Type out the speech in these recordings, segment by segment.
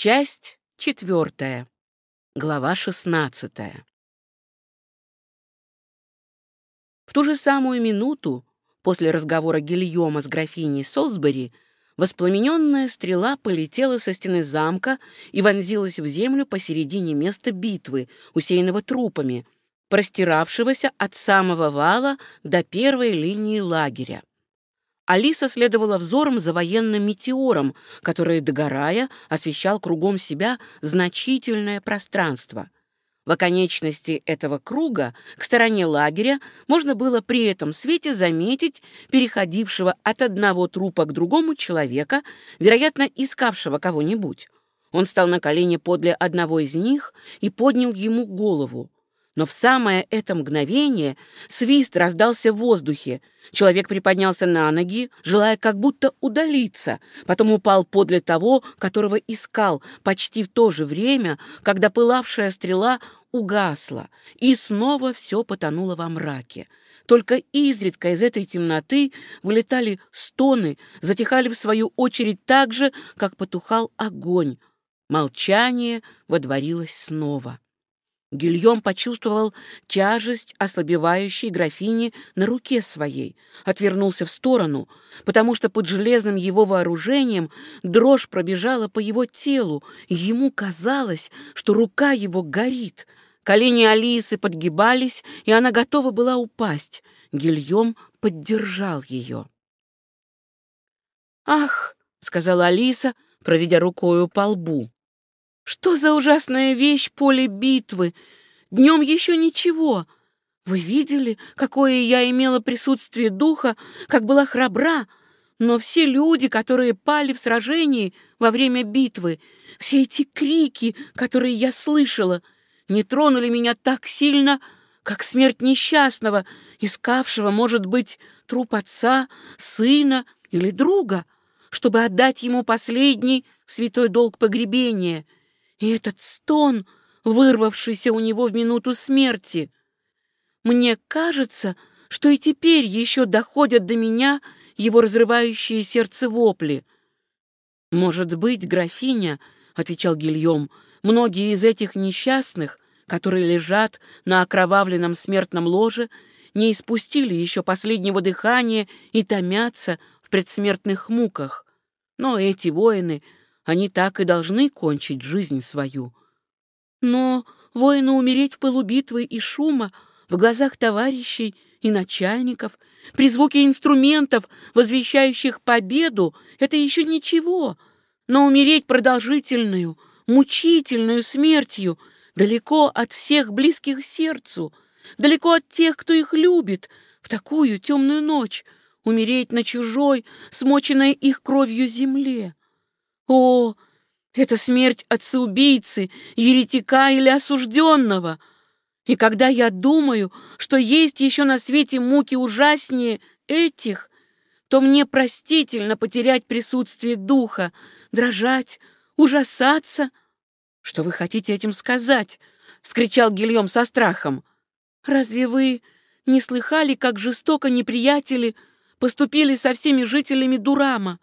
Часть четвертая. Глава шестнадцатая. В ту же самую минуту, после разговора Гильома с графиней Солсбери, воспламененная стрела полетела со стены замка и вонзилась в землю посередине места битвы, усеянного трупами, простиравшегося от самого вала до первой линии лагеря. Алиса следовала взором за военным метеором, который, догорая, освещал кругом себя значительное пространство. В оконечности этого круга, к стороне лагеря, можно было при этом свете заметить переходившего от одного трупа к другому человека, вероятно, искавшего кого-нибудь. Он стал на колени подле одного из них и поднял ему голову. Но в самое это мгновение свист раздался в воздухе. Человек приподнялся на ноги, желая как будто удалиться, потом упал подле того, которого искал, почти в то же время, когда пылавшая стрела угасла, и снова все потонуло во мраке. Только изредка из этой темноты вылетали стоны, затихали в свою очередь так же, как потухал огонь. Молчание водворилось снова. Гильем почувствовал тяжесть ослабевающей графини на руке своей, отвернулся в сторону, потому что под железным его вооружением дрожь пробежала по его телу, и ему казалось, что рука его горит. Колени Алисы подгибались, и она готова была упасть. Гильем поддержал ее. «Ах!» — сказала Алиса, проведя рукою по лбу. Что за ужасная вещь поле битвы? Днем еще ничего. Вы видели, какое я имела присутствие духа, как была храбра? Но все люди, которые пали в сражении во время битвы, все эти крики, которые я слышала, не тронули меня так сильно, как смерть несчастного, искавшего, может быть, труп отца, сына или друга, чтобы отдать ему последний святой долг погребения — и этот стон, вырвавшийся у него в минуту смерти. Мне кажется, что и теперь еще доходят до меня его разрывающие сердце вопли. «Может быть, графиня», — отвечал Гильем, — «многие из этих несчастных, которые лежат на окровавленном смертном ложе, не испустили еще последнего дыхания и томятся в предсмертных муках. Но эти воины — они так и должны кончить жизнь свою. Но воину умереть в пылу битвы и шума, в глазах товарищей и начальников, при звуке инструментов, возвещающих победу, это еще ничего. Но умереть продолжительную, мучительную смертью, далеко от всех близких сердцу, далеко от тех, кто их любит, в такую темную ночь, умереть на чужой, смоченной их кровью земле. О, это смерть отца-убийцы, еретика или осужденного! И когда я думаю, что есть еще на свете муки ужаснее этих, то мне простительно потерять присутствие духа, дрожать, ужасаться. Что вы хотите этим сказать? — вскричал Гильем со страхом. Разве вы не слыхали, как жестоко неприятели поступили со всеми жителями Дурама?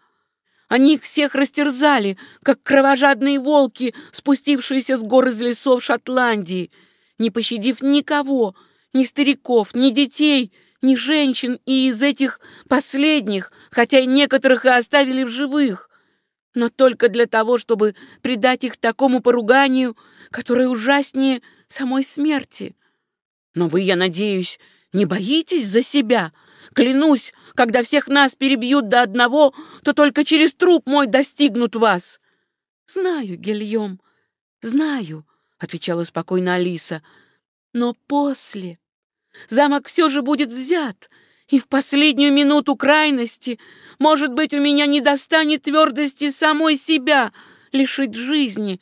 Они их всех растерзали, как кровожадные волки, спустившиеся с гор из лесов Шотландии, не пощадив никого, ни стариков, ни детей, ни женщин, и из этих последних, хотя и некоторых и оставили в живых, но только для того, чтобы предать их такому поруганию, которое ужаснее самой смерти. Но вы, я надеюсь, не боитесь за себя — Клянусь, когда всех нас перебьют до одного, то только через труп мой достигнут вас. — Знаю, Гильем, знаю, — отвечала спокойно Алиса. — Но после замок все же будет взят, и в последнюю минуту крайности, может быть, у меня не достанет твердости самой себя лишить жизни,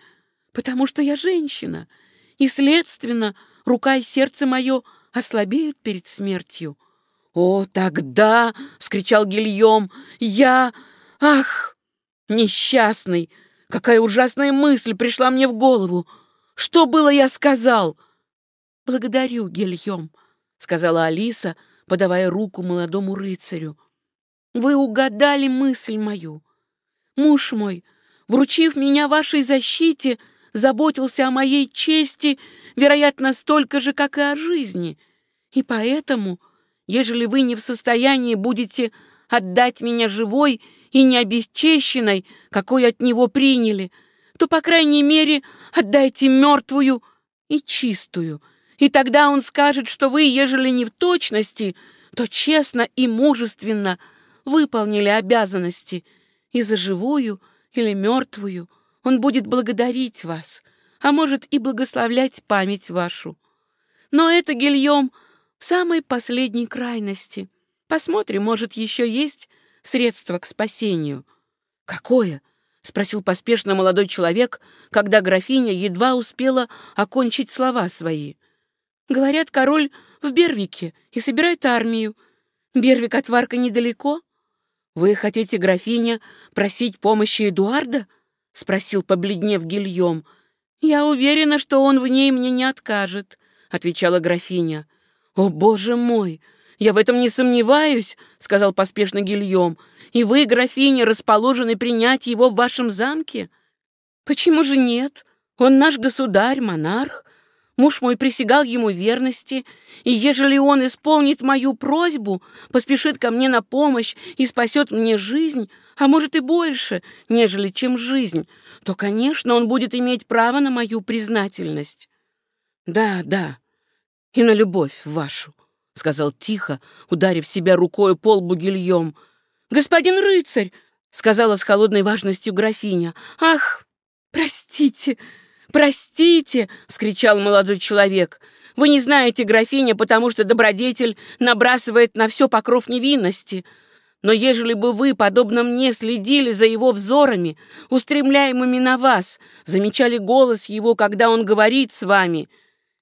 потому что я женщина, и, следственно, рука и сердце мое ослабеют перед смертью. «О, тогда!» — вскричал Гильем. «Я... Ах, несчастный! Какая ужасная мысль пришла мне в голову! Что было я сказал?» «Благодарю, Гильем», — сказала Алиса, подавая руку молодому рыцарю. «Вы угадали мысль мою. Муж мой, вручив меня вашей защите, заботился о моей чести, вероятно, столько же, как и о жизни. И поэтому, ежели вы не в состоянии будете отдать меня живой и не обесчещенной, какой от него приняли, то, по крайней мере, отдайте мертвую и чистую, и тогда он скажет, что вы, ежели не в точности, то честно и мужественно выполнили обязанности, и за живую или мертвую он будет благодарить вас, а может и благословлять память вашу. Но это, Гильем, самой последней крайности. Посмотрим, может, еще есть средство к спасению. Какое? — спросил поспешно молодой человек, когда графиня едва успела окончить слова свои. Говорят, король в Бервике и собирает армию. Бервик от Варка недалеко. Вы хотите, графиня, просить помощи Эдуарда? Спросил, побледнев Гильем. Я уверена, что он в ней мне не откажет, отвечала графиня. О, боже мой! Я в этом не сомневаюсь, сказал поспешно Гильем. И вы, графиня, расположены принять его в вашем замке? Почему же нет? Он наш государь, монарх. Муж мой присягал ему верности, и ежели он исполнит мою просьбу, поспешит ко мне на помощь и спасет мне жизнь, а может и больше, нежели чем жизнь, то, конечно, он будет иметь право на мою признательность. Да, да, и на любовь вашу, — сказал тихо, ударив себя рукой пол бугильем. Господин рыцарь, — сказала с холодной важностью графиня, — ах, простите, — «Простите!» — вскричал молодой человек. «Вы не знаете, графиня, потому что добродетель набрасывает на все покров невинности. Но ежели бы вы, подобно мне, следили за его взорами, устремляемыми на вас, замечали голос его, когда он говорит с вами,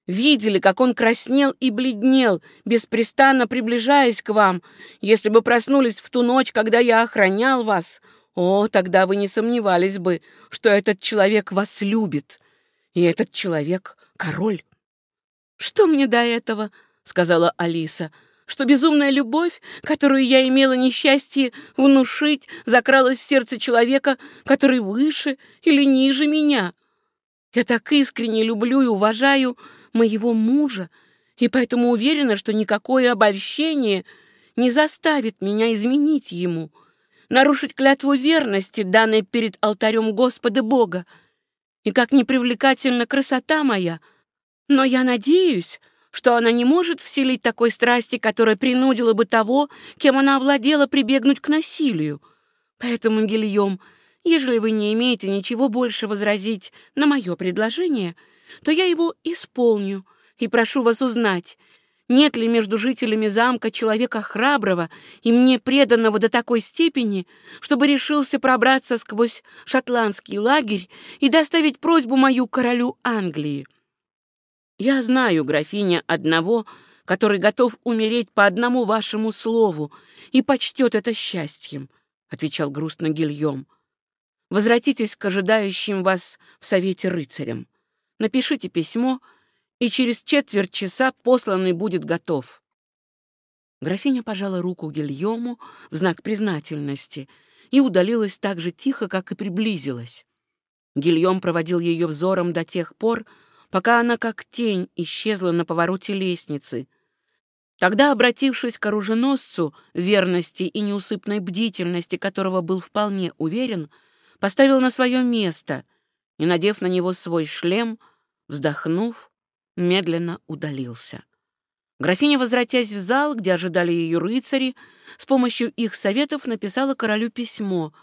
видели, как он краснел и бледнел, беспрестанно приближаясь к вам, если бы проснулись в ту ночь, когда я охранял вас, о, тогда вы не сомневались бы, что этот человек вас любит». И этот человек — король. «Что мне до этого?» — сказала Алиса. «Что безумная любовь, которую я имела несчастье внушить, закралась в сердце человека, который выше или ниже меня. Я так искренне люблю и уважаю моего мужа, и поэтому уверена, что никакое обольщение не заставит меня изменить ему, нарушить клятву верности, данной перед алтарем Господа Бога и как непривлекательна красота моя. Но я надеюсь, что она не может вселить такой страсти, которая принудила бы того, кем она овладела, прибегнуть к насилию. Поэтому, Гильем, ежели вы не имеете ничего больше возразить на мое предложение, то я его исполню и прошу вас узнать, нет ли между жителями замка человека храброго и мне преданного до такой степени, чтобы решился пробраться сквозь шотландский лагерь и доставить просьбу мою королю Англии? Я знаю, графиня, одного, который готов умереть по одному вашему слову и почтет это счастьем, — отвечал грустно Гильем. Возвратитесь к ожидающим вас в совете рыцарям. Напишите письмо — и через четверть часа посланный будет готов. Графиня пожала руку Гильому в знак признательности и удалилась так же тихо, как и приблизилась. Гильем проводил ее взором до тех пор, пока она как тень исчезла на повороте лестницы. Тогда, обратившись к оруженосцу, верности и неусыпной бдительности которого был вполне уверен, поставил на свое место и, надев на него свой шлем, вздохнув, медленно удалился. Графиня, возвратясь в зал, где ожидали ее рыцари, с помощью их советов написала королю письмо,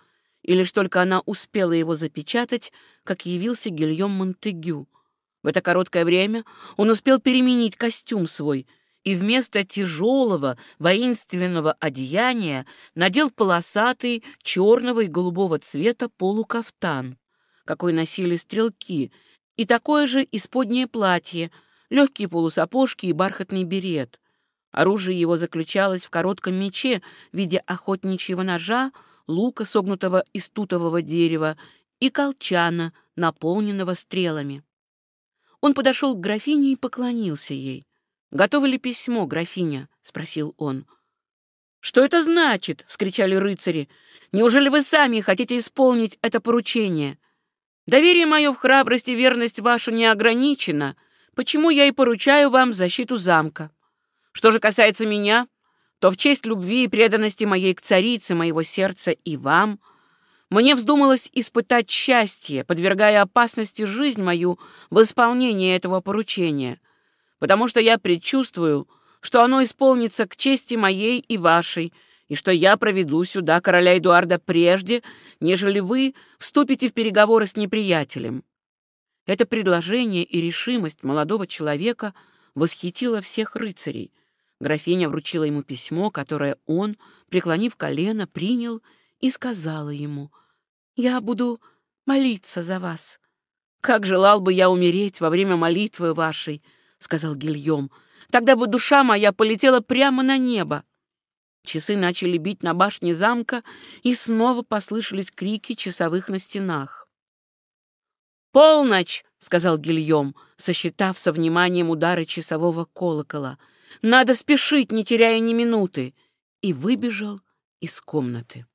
и лишь только она успела его запечатать, как явился Гильем Монтегю. В это короткое время он успел переменить костюм свой и вместо тяжелого воинственного одеяния надел полосатый черного и голубого цвета полукафтан, какой носили стрелки — и такое же исподнее платье, легкие полусапожки и бархатный берет. Оружие его заключалось в коротком мече в виде охотничьего ножа, лука, согнутого из тутового дерева, и колчана, наполненного стрелами. Он подошел к графине и поклонился ей. «Готово ли письмо, графиня?» — спросил он. «Что это значит?» — вскричали рыцари. «Неужели вы сами хотите исполнить это поручение? Доверие мое в храбрость и верность вашу не ограничено, почему я и поручаю вам защиту замка. Что же касается меня, то в честь любви и преданности моей к царице моего сердца и вам, мне вздумалось испытать счастье, подвергая опасности жизнь мою в исполнении этого поручения, потому что я предчувствую, что оно исполнится к чести моей и вашей, и что я проведу сюда короля Эдуарда прежде, нежели вы вступите в переговоры с неприятелем. Это предложение и решимость молодого человека восхитило всех рыцарей. Графиня вручила ему письмо, которое он, преклонив колено, принял и сказала ему, «Я буду молиться за вас». «Как желал бы я умереть во время молитвы вашей», — сказал Гильем, — Тогда бы душа моя полетела прямо на небо. Часы начали бить на башне замка, и снова послышались крики часовых на стенах. «Полночь!» — сказал Гильем, сосчитав со вниманием удары часового колокола. «Надо спешить, не теряя ни минуты!» И выбежал из комнаты.